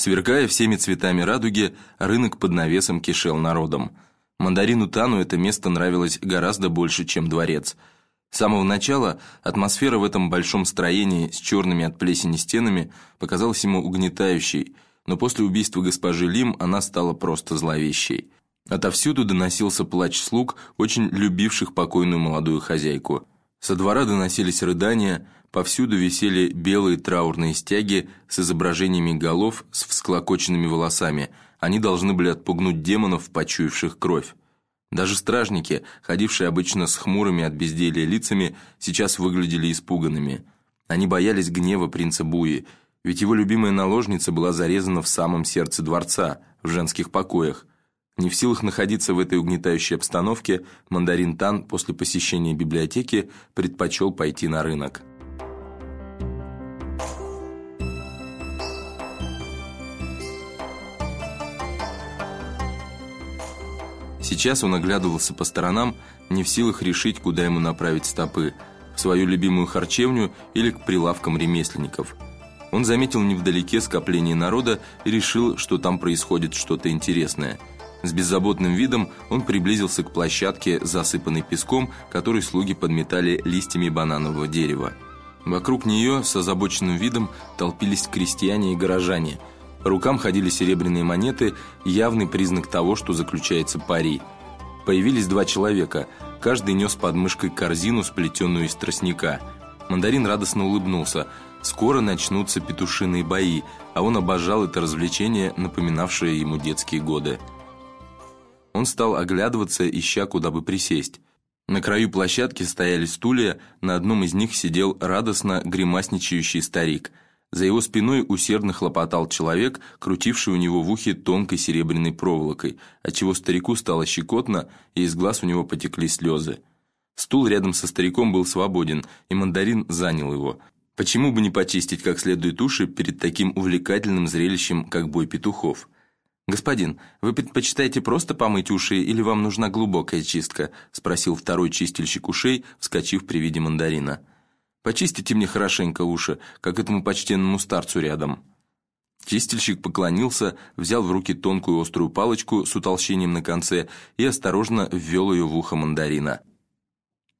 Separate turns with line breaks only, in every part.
Сверкая всеми цветами радуги, рынок под навесом кишел народом. Мандарину Тану это место нравилось гораздо больше, чем дворец. С самого начала атмосфера в этом большом строении с черными от плесени стенами показалась ему угнетающей, но после убийства госпожи Лим она стала просто зловещей. Отовсюду доносился плач слуг, очень любивших покойную молодую хозяйку. Со двора доносились рыдания, повсюду висели белые траурные стяги с изображениями голов с всклокоченными волосами. Они должны были отпугнуть демонов, почуявших кровь. Даже стражники, ходившие обычно с хмурыми от безделья лицами, сейчас выглядели испуганными. Они боялись гнева принца Буи, ведь его любимая наложница была зарезана в самом сердце дворца, в женских покоях. Не в силах находиться в этой угнетающей обстановке, мандарин Тан после посещения библиотеки предпочел пойти на рынок. Сейчас он оглядывался по сторонам, не в силах решить, куда ему направить стопы – в свою любимую харчевню или к прилавкам ремесленников. Он заметил невдалеке скопление народа и решил, что там происходит что-то интересное – с беззаботным видом он приблизился к площадке, засыпанной песком, который слуги подметали листьями бананового дерева. Вокруг нее с озабоченным видом толпились крестьяне и горожане. Рукам ходили серебряные монеты, явный признак того, что заключается пари. Появились два человека, каждый нес под мышкой корзину, сплетенную из тростника. Мандарин радостно улыбнулся. Скоро начнутся петушиные бои, а он обожал это развлечение, напоминавшее ему детские годы. Он стал оглядываться, ища, куда бы присесть. На краю площадки стояли стулья, на одном из них сидел радостно гримасничающий старик. За его спиной усердно хлопотал человек, крутивший у него в ухе тонкой серебряной проволокой, отчего старику стало щекотно, и из глаз у него потекли слезы. Стул рядом со стариком был свободен, и мандарин занял его. Почему бы не почистить как следует уши перед таким увлекательным зрелищем, как бой петухов? «Господин, вы предпочитаете просто помыть уши или вам нужна глубокая чистка?» – спросил второй чистильщик ушей, вскочив при виде мандарина. «Почистите мне хорошенько уши, как этому почтенному старцу рядом». Чистильщик поклонился, взял в руки тонкую острую палочку с утолщением на конце и осторожно ввел ее в ухо мандарина.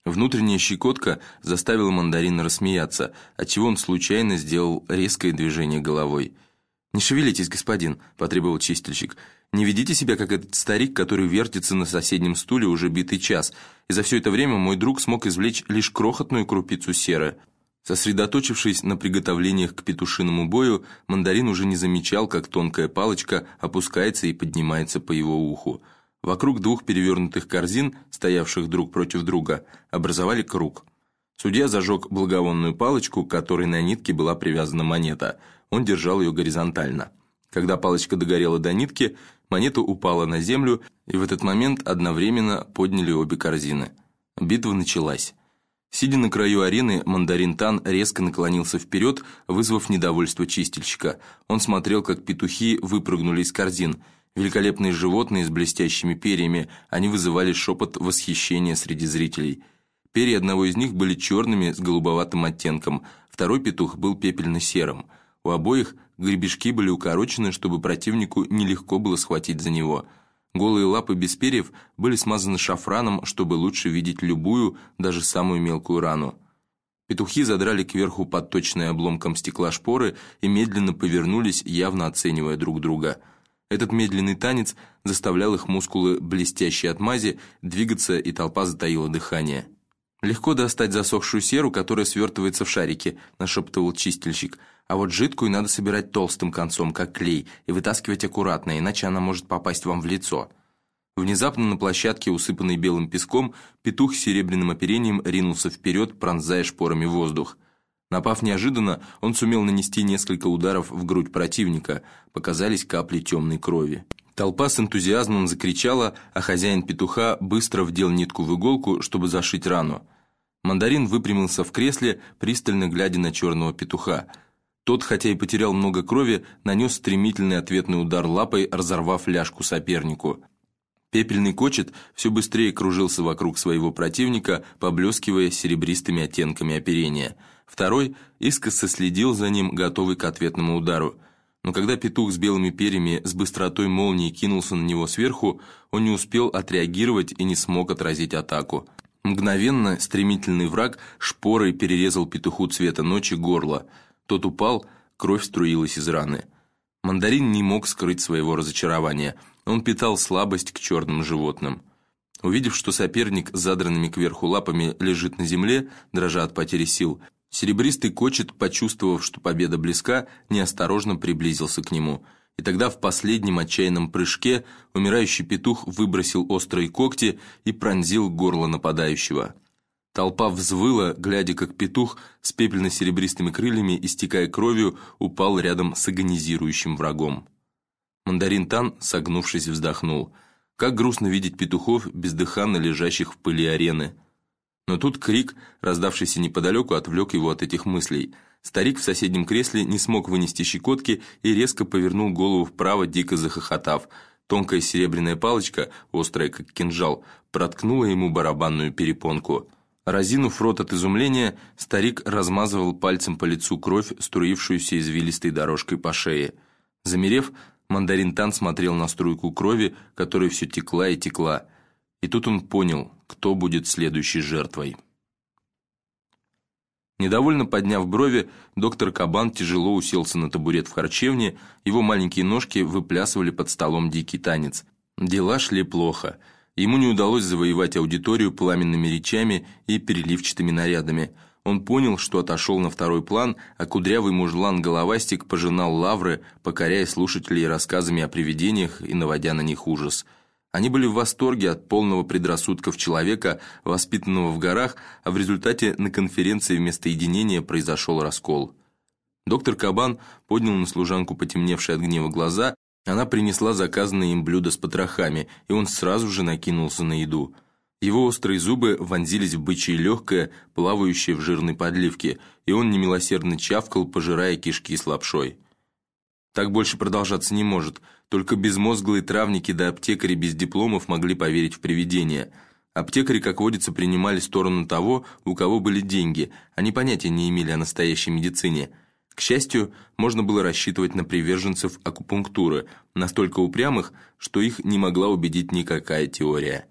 Внутренняя щекотка заставила мандарина рассмеяться, отчего он случайно сделал резкое движение головой – «Не шевелитесь, господин», – потребовал чистильщик. «Не ведите себя, как этот старик, который вертится на соседнем стуле уже битый час, и за все это время мой друг смог извлечь лишь крохотную крупицу серы». Сосредоточившись на приготовлениях к петушиному бою, мандарин уже не замечал, как тонкая палочка опускается и поднимается по его уху. Вокруг двух перевернутых корзин, стоявших друг против друга, образовали круг. Судья зажег благовонную палочку, к которой на нитке была привязана монета – он держал ее горизонтально. Когда палочка догорела до нитки, монета упала на землю, и в этот момент одновременно подняли обе корзины. Битва началась. Сидя на краю арены, мандарин Тан резко наклонился вперед, вызвав недовольство чистильщика. Он смотрел, как петухи выпрыгнули из корзин. Великолепные животные с блестящими перьями, они вызывали шепот восхищения среди зрителей. Перья одного из них были черными с голубоватым оттенком, второй петух был пепельно-серым – у обоих гребешки были укорочены, чтобы противнику нелегко было схватить за него. Голые лапы без перьев были смазаны шафраном, чтобы лучше видеть любую, даже самую мелкую рану. Петухи задрали кверху подточные обломком стекла шпоры и медленно повернулись, явно оценивая друг друга. Этот медленный танец заставлял их мускулы, блестящие от мази, двигаться, и толпа затаила дыхание. «Легко достать засохшую серу, которая свертывается в шарике», – нашептывал чистильщик – а вот жидкую надо собирать толстым концом, как клей, и вытаскивать аккуратно, иначе она может попасть вам в лицо. Внезапно на площадке, усыпанной белым песком, петух с серебряным оперением ринулся вперед, пронзая шпорами воздух. Напав неожиданно, он сумел нанести несколько ударов в грудь противника, показались капли темной крови. Толпа с энтузиазмом закричала, а хозяин петуха быстро вдел нитку в иголку, чтобы зашить рану. Мандарин выпрямился в кресле, пристально глядя на черного петуха – тот, хотя и потерял много крови, нанес стремительный ответный удар лапой, разорвав ляжку сопернику. Пепельный кочет все быстрее кружился вокруг своего противника, поблескивая серебристыми оттенками оперения. Второй искоса следил за ним, готовый к ответному удару. Но когда петух с белыми перьями с быстротой молнии кинулся на него сверху, он не успел отреагировать и не смог отразить атаку. Мгновенно стремительный враг шпорой перерезал петуху цвета ночи горло. Тот упал, кровь струилась из раны. Мандарин не мог скрыть своего разочарования. Он питал слабость к черным животным. Увидев, что соперник с задранными кверху лапами лежит на земле, дрожа от потери сил, серебристый кочет, почувствовав, что победа близка, неосторожно приблизился к нему. И тогда в последнем отчаянном прыжке умирающий петух выбросил острые когти и пронзил горло нападающего. Толпа взвыла, глядя, как петух с пепельно-серебристыми крыльями, истекая кровью, упал рядом с агонизирующим врагом. Мандарин Тан, согнувшись, вздохнул – как грустно видеть петухов, бездыханно лежащих в пыли арены. Но тут крик, раздавшийся неподалеку, отвлек его от этих мыслей. Старик в соседнем кресле не смог вынести щекотки и резко повернул голову вправо, дико захохотав. Тонкая серебряная палочка, острая как кинжал, проткнула ему барабанную перепонку. Разинув рот от изумления, старик размазывал пальцем по лицу кровь, струившуюся извилистой дорожкой по шее. Замерев, Мандарин Тан смотрел на струйку крови, которая все текла и текла. И тут он понял, кто будет следующей жертвой. Недовольно подняв брови, доктор Кабан тяжело уселся на табурет в харчевне, его маленькие ножки выплясывали под столом дикий танец. Дела шли плохо. Ему не удалось завоевать аудиторию пламенными речами и переливчатыми нарядами – он понял, что отошел на второй план, а кудрявый мужлан-головастик пожинал лавры, покоряя слушателей рассказами о привидениях и наводя на них ужас. Они были в восторге от полного предрассудков человека, воспитанного в горах, а в результате на конференции вместо единения произошел раскол. Доктор Кабан поднял на служанку потемневшие от гнева глаза, она принесла заказанное им блюдо с потрохами, и он сразу же накинулся на еду – его острые зубы вонзились в бычье легкое, плавающее в жирной подливке, и он немилосердно чавкал, пожирая кишки с лапшой. Так больше продолжаться не может. Только безмозглые травники да аптекари без дипломов могли поверить в привидения. Аптекари, как водится, принимали сторону того, у кого были деньги. Они понятия не имели о настоящей медицине. К счастью, можно было рассчитывать на приверженцев акупунктуры, настолько упрямых, что их не могла убедить никакая теория.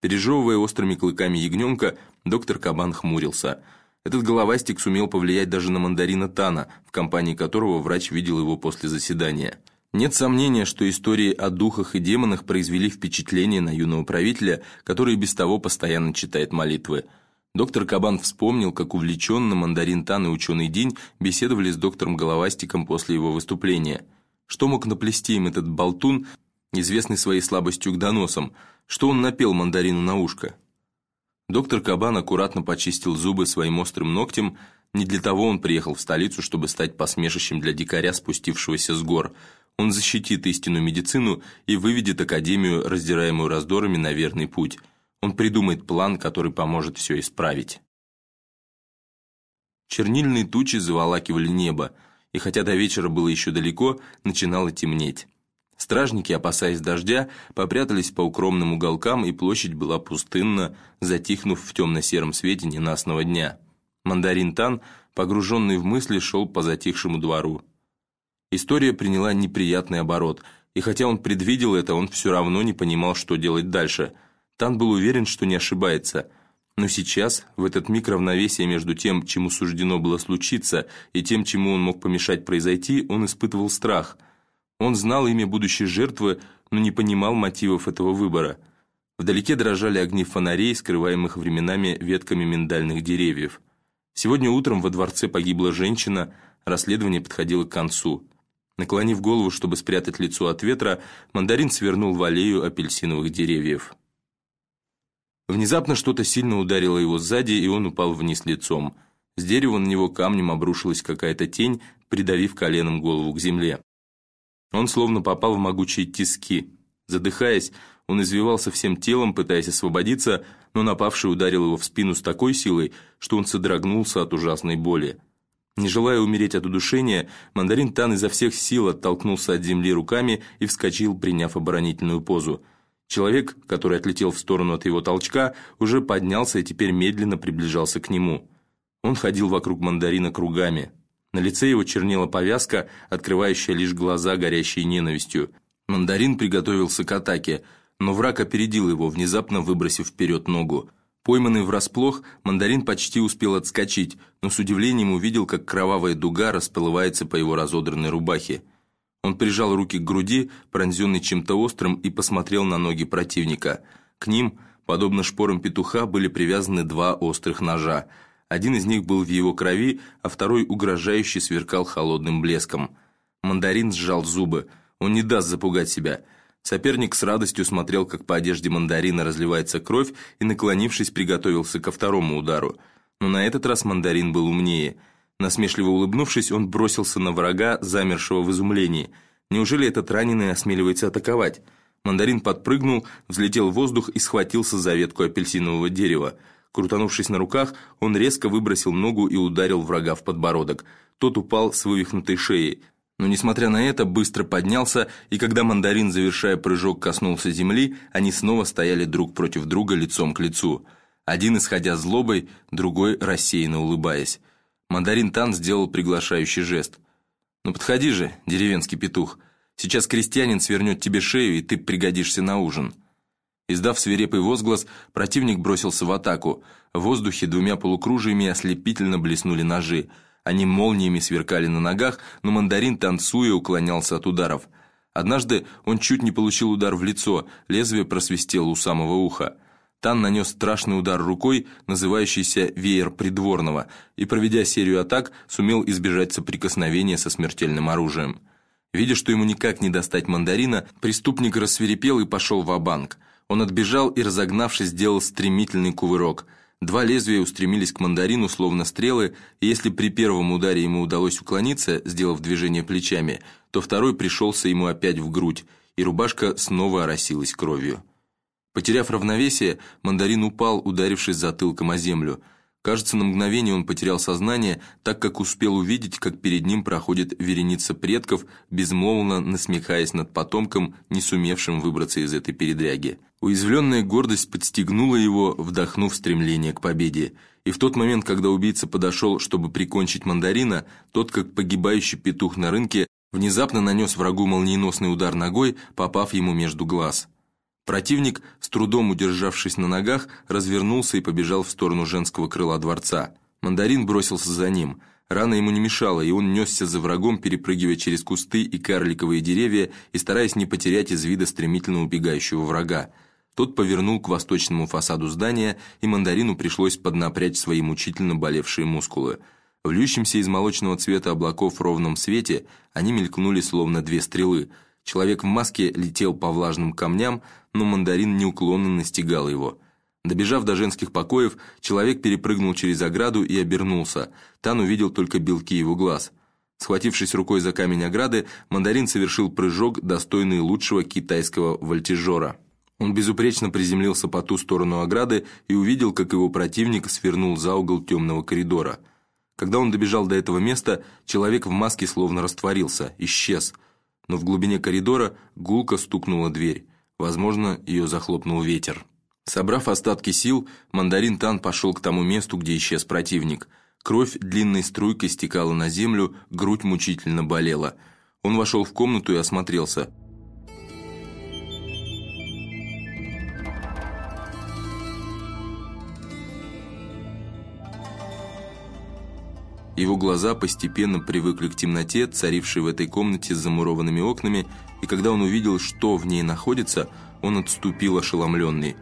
Пережевывая острыми клыками ягненка, доктор Кабан хмурился. Этот головастик сумел повлиять даже на мандарина Тана, в компании которого врач видел его после заседания. Нет сомнения, что истории о духах и демонах произвели впечатление на юного правителя, который без того постоянно читает молитвы. Доктор Кабан вспомнил, как увлеченно мандарин Тан и ученый День беседовали с доктором Головастиком после его выступления. Что мог наплести им этот болтун, известный своей слабостью к доносам, что он напел мандарину на ушко. Доктор Кабан аккуратно почистил зубы своим острым ногтем, не для того он приехал в столицу, чтобы стать посмешищем для дикаря, спустившегося с гор. Он защитит истинную медицину и выведет Академию, раздираемую раздорами, на верный путь. Он придумает план, который поможет все исправить. Чернильные тучи заволакивали небо, и хотя до вечера было еще далеко, начинало темнеть. Стражники, опасаясь дождя, попрятались по укромным уголкам, и площадь была пустынна, затихнув в темно-сером свете ненастного дня. Мандарин Тан, погруженный в мысли, шел по затихшему двору. История приняла неприятный оборот, и хотя он предвидел это, он все равно не понимал, что делать дальше. Тан был уверен, что не ошибается. Но сейчас, в этот миг равновесия между тем, чему суждено было случиться, и тем, чему он мог помешать произойти, он испытывал страх – он знал имя будущей жертвы, но не понимал мотивов этого выбора. Вдалеке дрожали огни фонарей, скрываемых временами ветками миндальных деревьев. Сегодня утром во дворце погибла женщина, расследование подходило к концу. Наклонив голову, чтобы спрятать лицо от ветра, мандарин свернул в аллею апельсиновых деревьев. Внезапно что-то сильно ударило его сзади, и он упал вниз лицом. С дерева на него камнем обрушилась какая-то тень, придавив коленом голову к земле. Он словно попал в могучие тиски. Задыхаясь, он извивался всем телом, пытаясь освободиться, но напавший ударил его в спину с такой силой, что он содрогнулся от ужасной боли. Не желая умереть от удушения, мандарин Тан изо всех сил оттолкнулся от земли руками и вскочил, приняв оборонительную позу. Человек, который отлетел в сторону от его толчка, уже поднялся и теперь медленно приближался к нему. Он ходил вокруг мандарина кругами. На лице его чернела повязка, открывающая лишь глаза, горящие ненавистью. Мандарин приготовился к атаке, но враг опередил его, внезапно выбросив вперед ногу. Пойманный врасплох, мандарин почти успел отскочить, но с удивлением увидел, как кровавая дуга расплывается по его разодранной рубахе. Он прижал руки к груди, пронзенный чем-то острым, и посмотрел на ноги противника. К ним, подобно шпорам петуха, были привязаны два острых ножа. Один из них был в его крови, а второй угрожающе сверкал холодным блеском. Мандарин сжал зубы. Он не даст запугать себя. Соперник с радостью смотрел, как по одежде мандарина разливается кровь, и, наклонившись, приготовился ко второму удару. Но на этот раз мандарин был умнее – Насмешливо улыбнувшись, он бросился на врага, замершего в изумлении. Неужели этот раненый осмеливается атаковать? Мандарин подпрыгнул, взлетел в воздух и схватился за ветку апельсинового дерева. Крутанувшись на руках, он резко выбросил ногу и ударил врага в подбородок. Тот упал с вывихнутой шеей. Но, несмотря на это, быстро поднялся, и когда мандарин, завершая прыжок, коснулся земли, они снова стояли друг против друга лицом к лицу. Один исходя злобой, другой рассеянно улыбаясь. Мандарин Тан сделал приглашающий жест. «Ну подходи же, деревенский петух. Сейчас крестьянин свернет тебе шею, и ты пригодишься на ужин». Издав свирепый возглас, противник бросился в атаку. В воздухе двумя полукружиями ослепительно блеснули ножи. Они молниями сверкали на ногах, но мандарин, танцуя, уклонялся от ударов. Однажды он чуть не получил удар в лицо, лезвие просвистело у самого уха. Тан нанес страшный удар рукой, называющийся «веер придворного», и, проведя серию атак, сумел избежать соприкосновения со смертельным оружием. Видя, что ему никак не достать мандарина, преступник рассверепел и пошел в банк Он отбежал и, разогнавшись, сделал стремительный кувырок. Два лезвия устремились к мандарину, словно стрелы, и если при первом ударе ему удалось уклониться, сделав движение плечами, то второй пришелся ему опять в грудь, и рубашка снова оросилась кровью. Потеряв равновесие, мандарин упал, ударившись затылком о землю. Кажется, на мгновение он потерял сознание, так как успел увидеть, как перед ним проходит вереница предков, безмолвно насмехаясь над потомком, не сумевшим выбраться из этой передряги. Уязвленная гордость подстегнула его, вдохнув стремление к победе. И в тот момент, когда убийца подошел, чтобы прикончить мандарина, тот, как погибающий петух на рынке, внезапно нанес врагу молниеносный удар ногой, попав ему между глаз. Противник, с трудом удержавшись на ногах, развернулся и побежал в сторону женского крыла дворца. Мандарин бросился за ним. Рана ему не мешала, и он несся за врагом, перепрыгивая через кусты и карликовые деревья и стараясь не потерять из вида стремительно убегающего врага. Тот повернул к восточному фасаду здания, и мандарину пришлось поднапрячь свои мучительно болевшие мускулы. В льющемся из молочного цвета облаков ровном свете они мелькнули словно две стрелы – Человек в маске летел по влажным камням, но мандарин неуклонно настигал его. Добежав до женских покоев, человек перепрыгнул через ограду и обернулся. Тан увидел только белки его глаз. Схватившись рукой за камень ограды, мандарин совершил прыжок, достойный лучшего китайского вольтежера. Он безупречно приземлился по ту сторону ограды и увидел, как его противник свернул за угол темного коридора. Когда он добежал до этого места, человек в маске словно растворился, исчез – но в глубине коридора гулко стукнула дверь. Возможно, ее захлопнул ветер. Собрав остатки сил, мандарин Тан пошел к тому месту, где исчез противник. Кровь длинной струйкой стекала на землю, грудь мучительно болела. Он вошел в комнату и осмотрелся. Его глаза постепенно привыкли к темноте, царившей в этой комнате с замурованными окнами, и когда он увидел, что в ней находится, он отступил ошеломленный.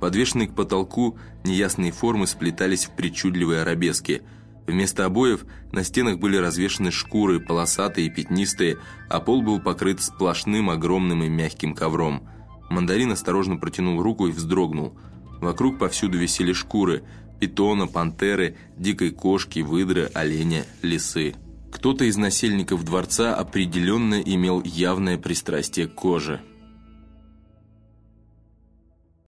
Подвешенные к потолку неясные формы сплетались в причудливые арабески. Вместо обоев на стенах были развешаны шкуры, полосатые и пятнистые, а пол был покрыт сплошным огромным и мягким ковром. Мандарин осторожно протянул руку и вздрогнул. Вокруг повсюду висели шкуры – питона, пантеры, дикой кошки, выдры, оленя, лисы. Кто-то из насельников дворца определенно имел явное пристрастие к коже –